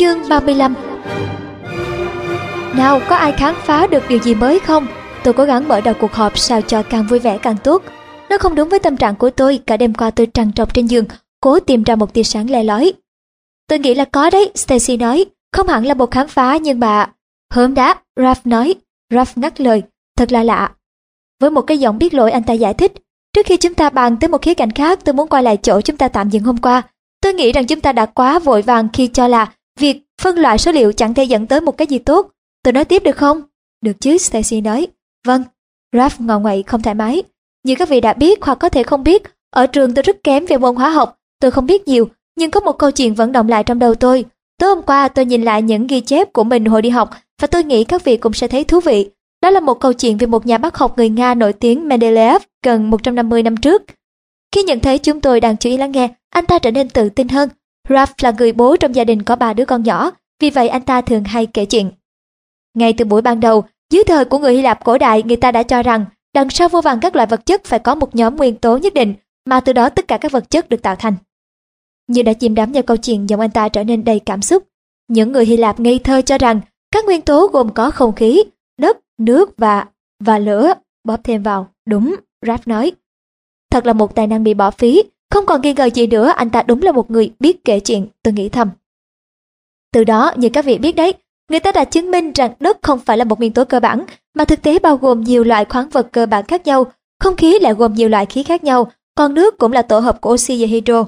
Chương 35 Nào có ai khám phá được điều gì mới không? Tôi cố gắng mở đầu cuộc họp sao cho càng vui vẻ càng tốt. Nó không đúng với tâm trạng của tôi, cả đêm qua tôi trằn trọc trên giường, cố tìm ra một tia sáng le lói. Tôi nghĩ là có đấy, Stacy nói, không hẳn là một khám phá nhưng mà... Hôm đã, Ralph nói. Ralph ngắt lời, thật là lạ. Với một cái giọng biết lỗi anh ta giải thích, trước khi chúng ta bàn tới một khía cạnh khác tôi muốn quay lại chỗ chúng ta tạm dừng hôm qua. Tôi nghĩ rằng chúng ta đã quá vội vàng khi cho là việc phân loại số liệu chẳng thể dẫn tới một cái gì tốt. Tôi nói tiếp được không? Được chứ, Stacy nói. Vâng. Ralph ngò ngoậy không thoải mái. Như các vị đã biết hoặc có thể không biết, ở trường tôi rất kém về môn hóa học. Tôi không biết nhiều, nhưng có một câu chuyện vẫn động lại trong đầu tôi. Tối hôm qua tôi nhìn lại những ghi chép của mình hồi đi học và tôi nghĩ các vị cũng sẽ thấy thú vị. Đó là một câu chuyện về một nhà bác học người Nga nổi tiếng Mendeleev gần 150 năm trước. Khi nhận thấy chúng tôi đang chú ý lắng nghe, anh ta trở nên tự tin hơn. Ralph là người bố trong gia đình có ba đứa con nhỏ, vì vậy anh ta thường hay kể chuyện. Ngay từ buổi ban đầu, dưới thời của người Hy Lạp cổ đại, người ta đã cho rằng đằng sau vô vàn các loại vật chất phải có một nhóm nguyên tố nhất định mà từ đó tất cả các vật chất được tạo thành. Như đã chìm đắm vào câu chuyện giọng anh ta trở nên đầy cảm xúc. Những người Hy Lạp ngây thơ cho rằng các nguyên tố gồm có không khí, đất, nước và và lửa. Bóp thêm vào. Đúng, Ralph nói. Thật là một tài năng bị bỏ phí. Không còn nghi ngờ gì nữa, anh ta đúng là một người biết kể chuyện, tôi nghĩ thầm. Từ đó, như các vị biết đấy, người ta đã chứng minh rằng đất không phải là một nguyên tố cơ bản, mà thực tế bao gồm nhiều loại khoáng vật cơ bản khác nhau. Không khí lại gồm nhiều loại khí khác nhau, còn nước cũng là tổ hợp của oxy và hydro.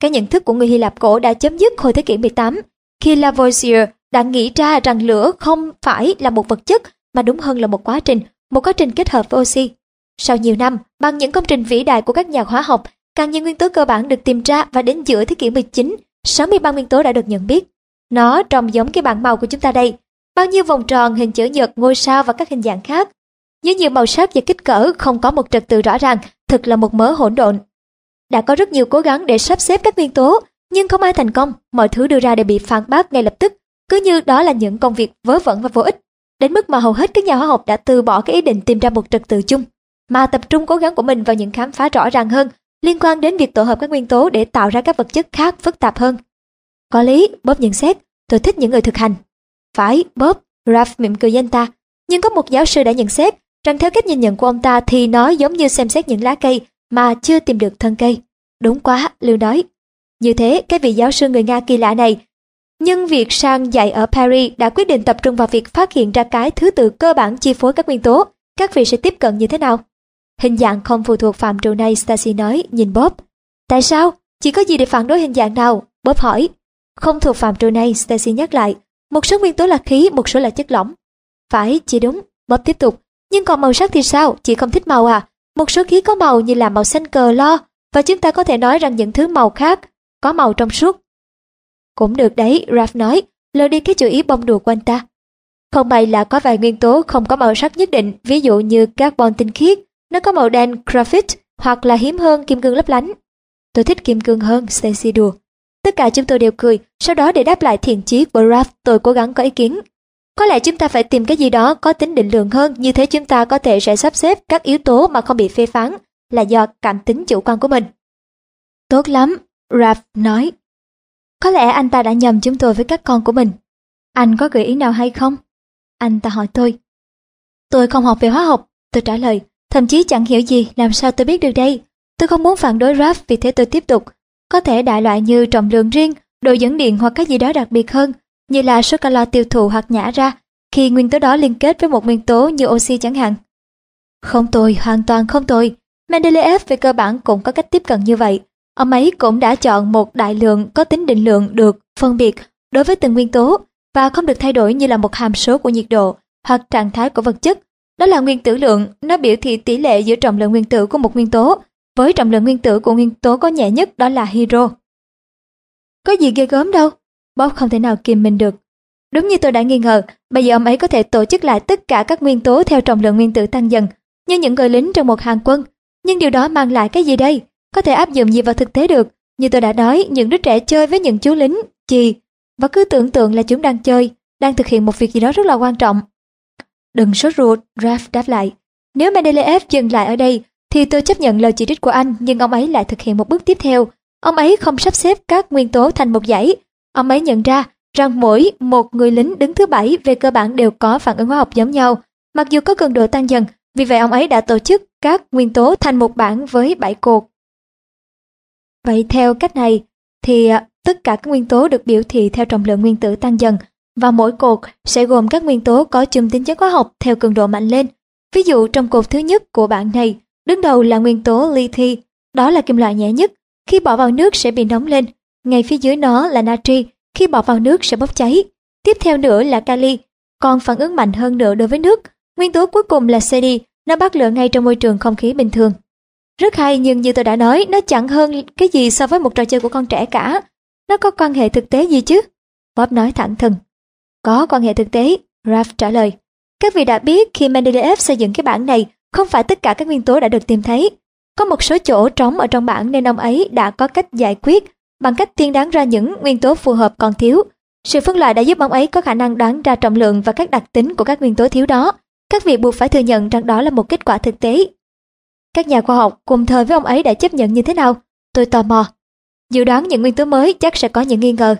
Cái nhận thức của người Hy Lạp cổ đã chấm dứt hồi thế kỷ 18, khi Lavoisier đã nghĩ ra rằng lửa không phải là một vật chất mà đúng hơn là một quá trình, một quá trình kết hợp với oxy. Sau nhiều năm, bằng những công trình vĩ đại của các nhà hóa học, càng nhiều nguyên tố cơ bản được tìm ra và đến giữa thế kỷ 19, 63 nguyên tố đã được nhận biết. Nó trông giống cái bảng màu của chúng ta đây, bao nhiêu vòng tròn, hình chữ nhật, ngôi sao và các hình dạng khác. Với nhiều màu sắc và kích cỡ không có một trật tự rõ ràng, thực là một mớ hỗn độn. Đã có rất nhiều cố gắng để sắp xếp các nguyên tố, nhưng không ai thành công, mọi thứ đưa ra đều bị phản bác ngay lập tức, cứ như đó là những công việc vớ vẩn và vô ích. Đến mức mà hầu hết các nhà hóa học đã từ bỏ cái ý định tìm ra một trật tự chung, mà tập trung cố gắng của mình vào những khám phá rõ ràng hơn liên quan đến việc tổ hợp các nguyên tố để tạo ra các vật chất khác phức tạp hơn. Có lý, Bob nhận xét, tôi thích những người thực hành. Phải, Bob, Ralph mỉm cười với anh ta. Nhưng có một giáo sư đã nhận xét rằng theo cách nhìn nhận của ông ta thì nó giống như xem xét những lá cây mà chưa tìm được thân cây. Đúng quá, Lưu nói. Như thế, cái vị giáo sư người Nga kỳ lạ này nhưng việc sang dạy ở Paris đã quyết định tập trung vào việc phát hiện ra cái thứ tự cơ bản chi phối các nguyên tố. Các vị sẽ tiếp cận như thế nào? Hình dạng không phụ thuộc phạm trù này, Stacy nói, nhìn Bob. Tại sao? Chỉ có gì để phản đối hình dạng nào? Bob hỏi. Không thuộc phạm trù này, Stacy nhắc lại. Một số nguyên tố là khí, một số là chất lỏng. Phải, chỉ đúng. Bob tiếp tục. Nhưng còn màu sắc thì sao? Chị không thích màu à? Một số khí có màu như là màu xanh cờ lo, và chúng ta có thể nói rằng những thứ màu khác có màu trong suốt. Cũng được đấy, Ralph nói, lờ đi cái chủ ý bông đùa của anh ta. Không may là có vài nguyên tố không có màu sắc nhất định, ví dụ như carbon tinh khiết, nó có màu đen graphite hoặc là hiếm hơn kim cương lấp lánh. Tôi thích kim cương hơn, Stacy đùa. Tất cả chúng tôi đều cười, sau đó để đáp lại thiện chí của Ralph, tôi cố gắng có ý kiến. Có lẽ chúng ta phải tìm cái gì đó có tính định lượng hơn, như thế chúng ta có thể sẽ sắp xếp các yếu tố mà không bị phê phán là do cảm tính chủ quan của mình. Tốt lắm, Ralph nói. Có lẽ anh ta đã nhầm chúng tôi với các con của mình. Anh có gợi ý nào hay không? Anh ta hỏi tôi. Tôi không học về hóa học, tôi trả lời. Thậm chí chẳng hiểu gì, làm sao tôi biết được đây? Tôi không muốn phản đối Ralph vì thế tôi tiếp tục. Có thể đại loại như trọng lượng riêng, độ dẫn điện hoặc cái gì đó đặc biệt hơn, như là số calo tiêu thụ hoặc nhả ra, khi nguyên tố đó liên kết với một nguyên tố như oxy chẳng hạn. Không tồi, hoàn toàn không tồi. Mendeleev về cơ bản cũng có cách tiếp cận như vậy. Ông ấy cũng đã chọn một đại lượng có tính định lượng được phân biệt đối với từng nguyên tố và không được thay đổi như là một hàm số của nhiệt độ hoặc trạng thái của vật chất. Đó là nguyên tử lượng, nó biểu thị tỷ lệ giữa trọng lượng nguyên tử của một nguyên tố với trọng lượng nguyên tử của nguyên tố có nhẹ nhất đó là hydro. Có gì ghê gớm đâu, Bob không thể nào kìm mình được. Đúng như tôi đã nghi ngờ, bây giờ ông ấy có thể tổ chức lại tất cả các nguyên tố theo trọng lượng nguyên tử tăng dần, như những người lính trong một hàng quân. Nhưng điều đó mang lại cái gì đây? Có thể áp dụng gì vào thực tế được? Như tôi đã nói, những đứa trẻ chơi với những chú lính, chì, và cứ tưởng tượng là chúng đang chơi, đang thực hiện một việc gì đó rất là quan trọng. Đừng sốt ruột, Ralph đáp lại. Nếu Mendeleev dừng lại ở đây, thì tôi chấp nhận lời chỉ trích của anh, nhưng ông ấy lại thực hiện một bước tiếp theo. Ông ấy không sắp xếp các nguyên tố thành một dãy. Ông ấy nhận ra rằng mỗi một người lính đứng thứ bảy về cơ bản đều có phản ứng hóa học giống nhau, mặc dù có cường độ tăng dần. Vì vậy ông ấy đã tổ chức các nguyên tố thành một bảng với bảy cột. Vậy theo cách này, thì ờ, tất cả các nguyên tố được biểu thị theo trọng lượng nguyên tử tăng dần và mỗi cột sẽ gồm các nguyên tố có chung tính chất hóa học theo cường độ mạnh lên. Ví dụ trong cột thứ nhất của bảng này, đứng đầu là nguyên tố lithium, đó là kim loại nhẹ nhất, khi bỏ vào nước sẽ bị nóng lên. Ngay phía dưới nó là natri, khi bỏ vào nước sẽ bốc cháy. Tiếp theo nữa là kali, còn phản ứng mạnh hơn nữa đối với nước. Nguyên tố cuối cùng là CD, nó bắt lửa ngay trong môi trường không khí bình thường. Rất hay nhưng như tôi đã nói, nó chẳng hơn cái gì so với một trò chơi của con trẻ cả. Nó có quan hệ thực tế gì chứ? Bob nói thẳng thừng. Có quan hệ thực tế, Ralph trả lời. Các vị đã biết khi Mendeleev xây dựng cái bảng này, không phải tất cả các nguyên tố đã được tìm thấy. Có một số chỗ trống ở trong bảng nên ông ấy đã có cách giải quyết bằng cách tiên đoán ra những nguyên tố phù hợp còn thiếu. Sự phân loại đã giúp ông ấy có khả năng đoán ra trọng lượng và các đặc tính của các nguyên tố thiếu đó. Các vị buộc phải thừa nhận rằng đó là một kết quả thực tế. Các nhà khoa học cùng thời với ông ấy đã chấp nhận như thế nào? Tôi tò mò. Dự đoán những nguyên tố mới chắc sẽ có những nghi ngờ.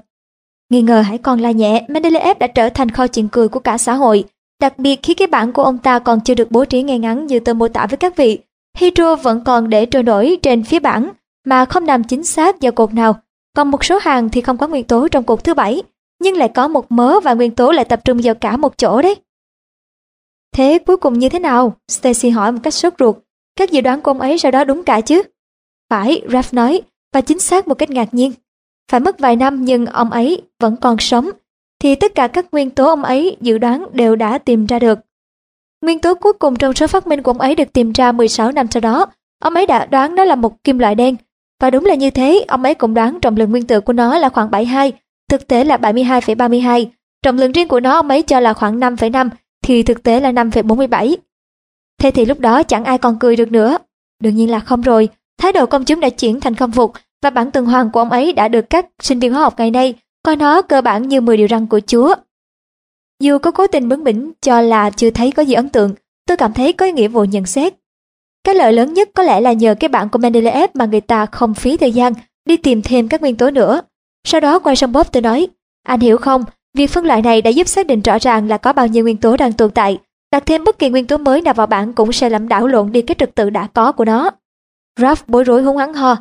Nghi ngờ hãy còn là nhẹ, Mendeleev đã trở thành kho chuyện cười của cả xã hội, đặc biệt khi cái bảng của ông ta còn chưa được bố trí ngay ngắn như tôi mô tả với các vị. Hydro vẫn còn để trôi nổi trên phía bảng, mà không nằm chính xác vào cột nào. Còn một số hàng thì không có nguyên tố trong cột thứ bảy, nhưng lại có một mớ và nguyên tố lại tập trung vào cả một chỗ đấy. Thế cuối cùng như thế nào? Stacy hỏi một cách sốt ruột. Các dự đoán của ông ấy sau đó đúng cả chứ? Phải, Ralph nói, và chính xác một cách ngạc nhiên. Phải mất vài năm nhưng ông ấy vẫn còn sống, thì tất cả các nguyên tố ông ấy dự đoán đều đã tìm ra được. Nguyên tố cuối cùng trong số phát minh của ông ấy được tìm ra 16 năm sau đó. Ông ấy đã đoán nó là một kim loại đen. Và đúng là như thế, ông ấy cũng đoán trọng lượng nguyên tử của nó là khoảng 72, thực tế là 72,32. Trọng lượng riêng của nó ông ấy cho là khoảng 5,5, thì thực tế là 5,47. Thế thì lúc đó chẳng ai còn cười được nữa. Đương nhiên là không rồi, thái độ công chúng đã chuyển thành không phục và bản tuần hoàn của ông ấy đã được các sinh viên hóa học ngày nay coi nó cơ bản như 10 điều răn của Chúa. Dù có cố tình bướng bỉnh cho là chưa thấy có gì ấn tượng, tôi cảm thấy có nghĩa vụ nhận xét. Cái lợi lớn nhất có lẽ là nhờ cái bản của Mendeleev mà người ta không phí thời gian đi tìm thêm các nguyên tố nữa. Sau đó quay sang Bob tôi nói, anh hiểu không, việc phân loại này đã giúp xác định rõ ràng là có bao nhiêu nguyên tố đang tồn tại. Đặt thêm bất kỳ nguyên tố mới nào vào bảng cũng sẽ làm đảo lộn đi cái trật tự đã có của nó. Ralph bối rối hung hắn ho.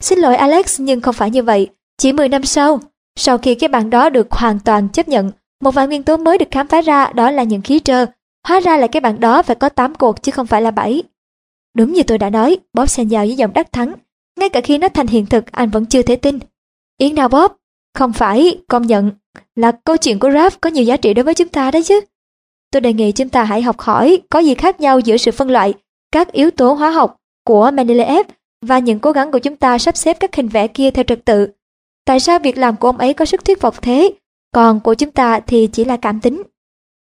Xin lỗi Alex nhưng không phải như vậy. Chỉ 10 năm sau, sau khi cái bảng đó được hoàn toàn chấp nhận, một vài nguyên tố mới được khám phá ra đó là những khí trơ. Hóa ra là cái bảng đó phải có 8 cột chứ không phải là 7. Đúng như tôi đã nói, Bob xen vào với giọng đắc thắng. Ngay cả khi nó thành hiện thực, anh vẫn chưa thể tin. Yến nào Bob? Không phải, công nhận, là câu chuyện của Raph có nhiều giá trị đối với chúng ta đấy chứ. Tôi đề nghị chúng ta hãy học hỏi có gì khác nhau giữa sự phân loại các yếu tố hóa học của Mendeleev và những cố gắng của chúng ta sắp xếp các hình vẽ kia theo trật tự. Tại sao việc làm của ông ấy có sức thuyết phục thế, còn của chúng ta thì chỉ là cảm tính?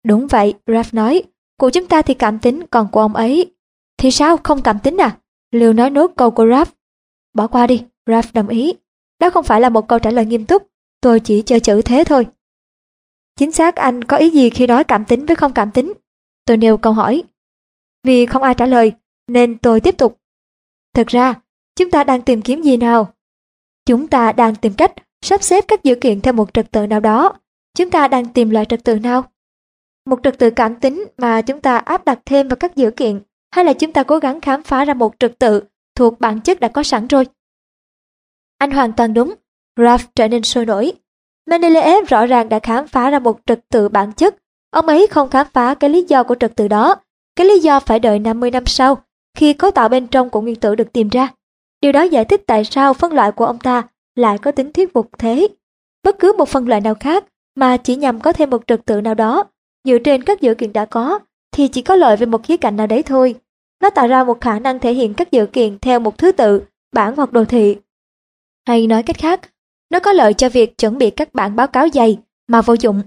Đúng vậy, Ralph nói, của chúng ta thì cảm tính, còn của ông ấy. Thì sao, không cảm tính à? Liều nói nốt câu của Ralph. Bỏ qua đi, Ralph đồng ý. Đó không phải là một câu trả lời nghiêm túc, tôi chỉ chơi chữ thế thôi. Chính xác anh có ý gì khi nói cảm tính với không cảm tính? Tôi nêu câu hỏi. Vì không ai trả lời, nên tôi tiếp tục. Thật ra, chúng ta đang tìm kiếm gì nào? Chúng ta đang tìm cách sắp xếp các dữ kiện theo một trật tự nào đó. Chúng ta đang tìm loại trật tự nào? Một trật tự cảm tính mà chúng ta áp đặt thêm vào các dữ kiện hay là chúng ta cố gắng khám phá ra một trật tự thuộc bản chất đã có sẵn rồi? Anh hoàn toàn đúng. Ralph trở nên sôi nổi. Mendeleev rõ ràng đã khám phá ra một trật tự bản chất. Ông ấy không khám phá cái lý do của trật tự đó. Cái lý do phải đợi 50 năm sau, khi cấu tạo bên trong của nguyên tử được tìm ra. Điều đó giải thích tại sao phân loại của ông ta lại có tính thuyết phục thế. Bất cứ một phân loại nào khác mà chỉ nhằm có thêm một trật tự nào đó, dựa trên các dữ kiện đã có, thì chỉ có lợi về một khía cạnh nào đấy thôi. Nó tạo ra một khả năng thể hiện các dữ kiện theo một thứ tự, bản hoặc đồ thị. Hay nói cách khác, nó có lợi cho việc chuẩn bị các bản báo cáo dày mà vô dụng.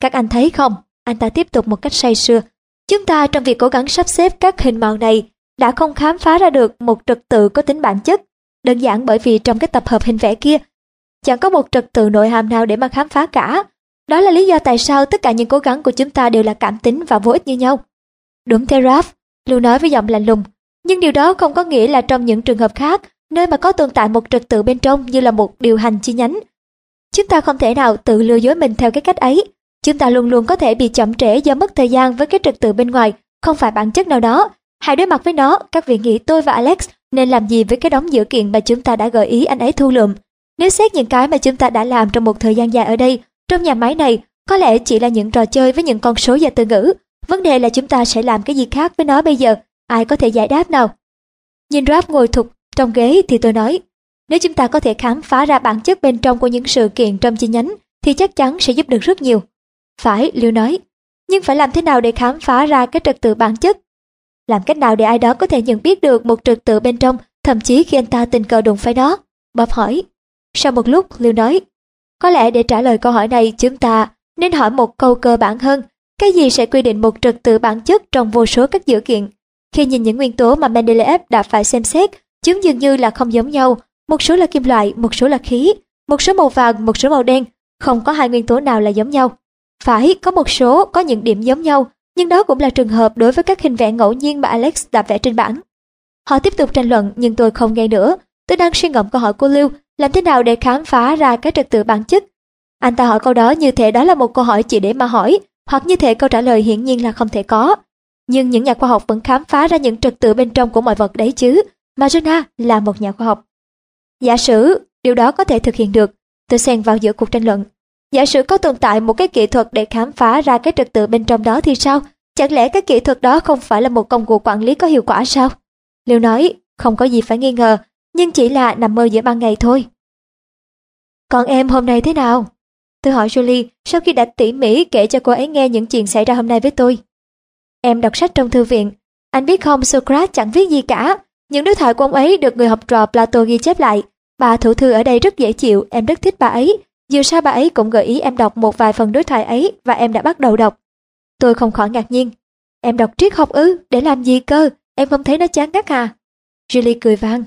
Các anh thấy không? Anh ta tiếp tục một cách say sưa. Chúng ta trong việc cố gắng sắp xếp các hình màu này đã không khám phá ra được một trật tự có tính bản chất. Đơn giản bởi vì trong cái tập hợp hình vẽ kia, chẳng có một trật tự nội hàm nào để mà khám phá cả. Đó là lý do tại sao tất cả những cố gắng của chúng ta đều là cảm tính và vô ích như nhau. Đúng thế Raph, Lưu nói với giọng lạnh lùng. Nhưng điều đó không có nghĩa là trong những trường hợp khác, nơi mà có tồn tại một trật tự bên trong như là một điều hành chi nhánh. Chúng ta không thể nào tự lừa dối mình theo cái cách ấy. Chúng ta luôn luôn có thể bị chậm trễ do mất thời gian với cái trật tự bên ngoài, không phải bản chất nào đó. Hãy đối mặt với nó, các vị nghĩ tôi và Alex nên làm gì với cái đống dữ kiện mà chúng ta đã gợi ý anh ấy thu lượm. Nếu xét những cái mà chúng ta đã làm trong một thời gian dài ở đây, trong nhà máy này, có lẽ chỉ là những trò chơi với những con số và từ ngữ. Vấn đề là chúng ta sẽ làm cái gì khác với nó bây giờ, ai có thể giải đáp nào. Nhìn Rap ngồi thục trong ghế thì tôi nói, nếu chúng ta có thể khám phá ra bản chất bên trong của những sự kiện trong chi nhánh thì chắc chắn sẽ giúp được rất nhiều. Phải, Liêu nói, nhưng phải làm thế nào để khám phá ra cái trật tự bản chất? Làm cách nào để ai đó có thể nhận biết được một trật tự bên trong, thậm chí khi anh ta tình cờ đụng phải nó? Bob hỏi. Sau một lúc, Lưu nói, có lẽ để trả lời câu hỏi này chúng ta nên hỏi một câu cơ bản hơn. Cái gì sẽ quy định một trật tự bản chất trong vô số các dữ kiện? Khi nhìn những nguyên tố mà Mendeleev đã phải xem xét, chúng dường như là không giống nhau. Một số là kim loại, một số là khí, một số màu vàng, một số màu đen. Không có hai nguyên tố nào là giống nhau. Phải, có một số có những điểm giống nhau, nhưng đó cũng là trường hợp đối với các hình vẽ ngẫu nhiên mà Alex đã vẽ trên bảng. Họ tiếp tục tranh luận nhưng tôi không nghe nữa. Tôi đang suy ngẫm câu hỏi của Lưu, làm thế nào để khám phá ra cái trật tự bản chất? Anh ta hỏi câu đó như thể đó là một câu hỏi chỉ để mà hỏi, hoặc như thể câu trả lời hiển nhiên là không thể có. Nhưng những nhà khoa học vẫn khám phá ra những trật tự bên trong của mọi vật đấy chứ. Marina là một nhà khoa học. Giả sử điều đó có thể thực hiện được, tôi xen vào giữa cuộc tranh luận. Giả sử có tồn tại một cái kỹ thuật để khám phá ra cái trật tự bên trong đó thì sao? Chẳng lẽ cái kỹ thuật đó không phải là một công cụ quản lý có hiệu quả sao? Liêu nói, không có gì phải nghi ngờ, nhưng chỉ là nằm mơ giữa ban ngày thôi. Còn em hôm nay thế nào? Tôi hỏi Julie sau khi đã tỉ mỉ kể cho cô ấy nghe những chuyện xảy ra hôm nay với tôi. Em đọc sách trong thư viện. Anh biết không, Socrates chẳng viết gì cả. Những đối thoại của ông ấy được người học trò Plato ghi chép lại. Bà thủ thư ở đây rất dễ chịu, em rất thích bà ấy. Dù sao bà ấy cũng gợi ý em đọc một vài phần đối thoại ấy và em đã bắt đầu đọc. Tôi không khỏi ngạc nhiên. Em đọc triết học ư, để làm gì cơ? Em không thấy nó chán ngắt à? Julie cười vang.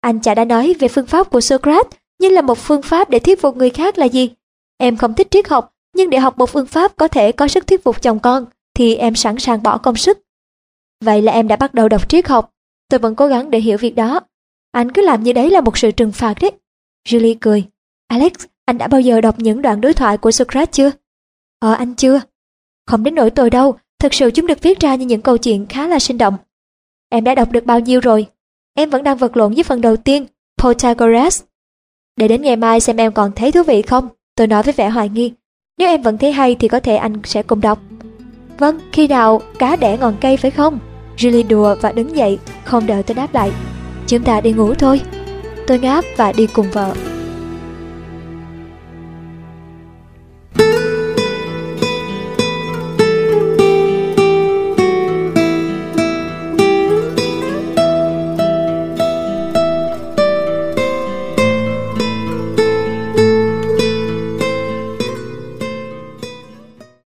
Anh chả đã nói về phương pháp của Socrates, nhưng là một phương pháp để thuyết phục người khác là gì? Em không thích triết học, nhưng để học một phương pháp có thể có sức thuyết phục chồng con, thì em sẵn sàng bỏ công sức. Vậy là em đã bắt đầu đọc triết học. Tôi vẫn cố gắng để hiểu việc đó. Anh cứ làm như đấy là một sự trừng phạt đấy. Julie cười. Alex, anh đã bao giờ đọc những đoạn đối thoại của Socrates chưa? Ờ, anh chưa. Không đến nỗi tôi đâu, thực sự chúng được viết ra như những câu chuyện khá là sinh động. Em đã đọc được bao nhiêu rồi? Em vẫn đang vật lộn với phần đầu tiên, Pythagoras. Để đến ngày mai xem em còn thấy thú vị không? Tôi nói với vẻ hoài nghi. Nếu em vẫn thấy hay thì có thể anh sẽ cùng đọc. Vâng, khi nào cá đẻ ngọn cây phải không? Julie đùa và đứng dậy, không đợi tôi đáp lại. Chúng ta đi ngủ thôi. Tôi ngáp và đi cùng vợ.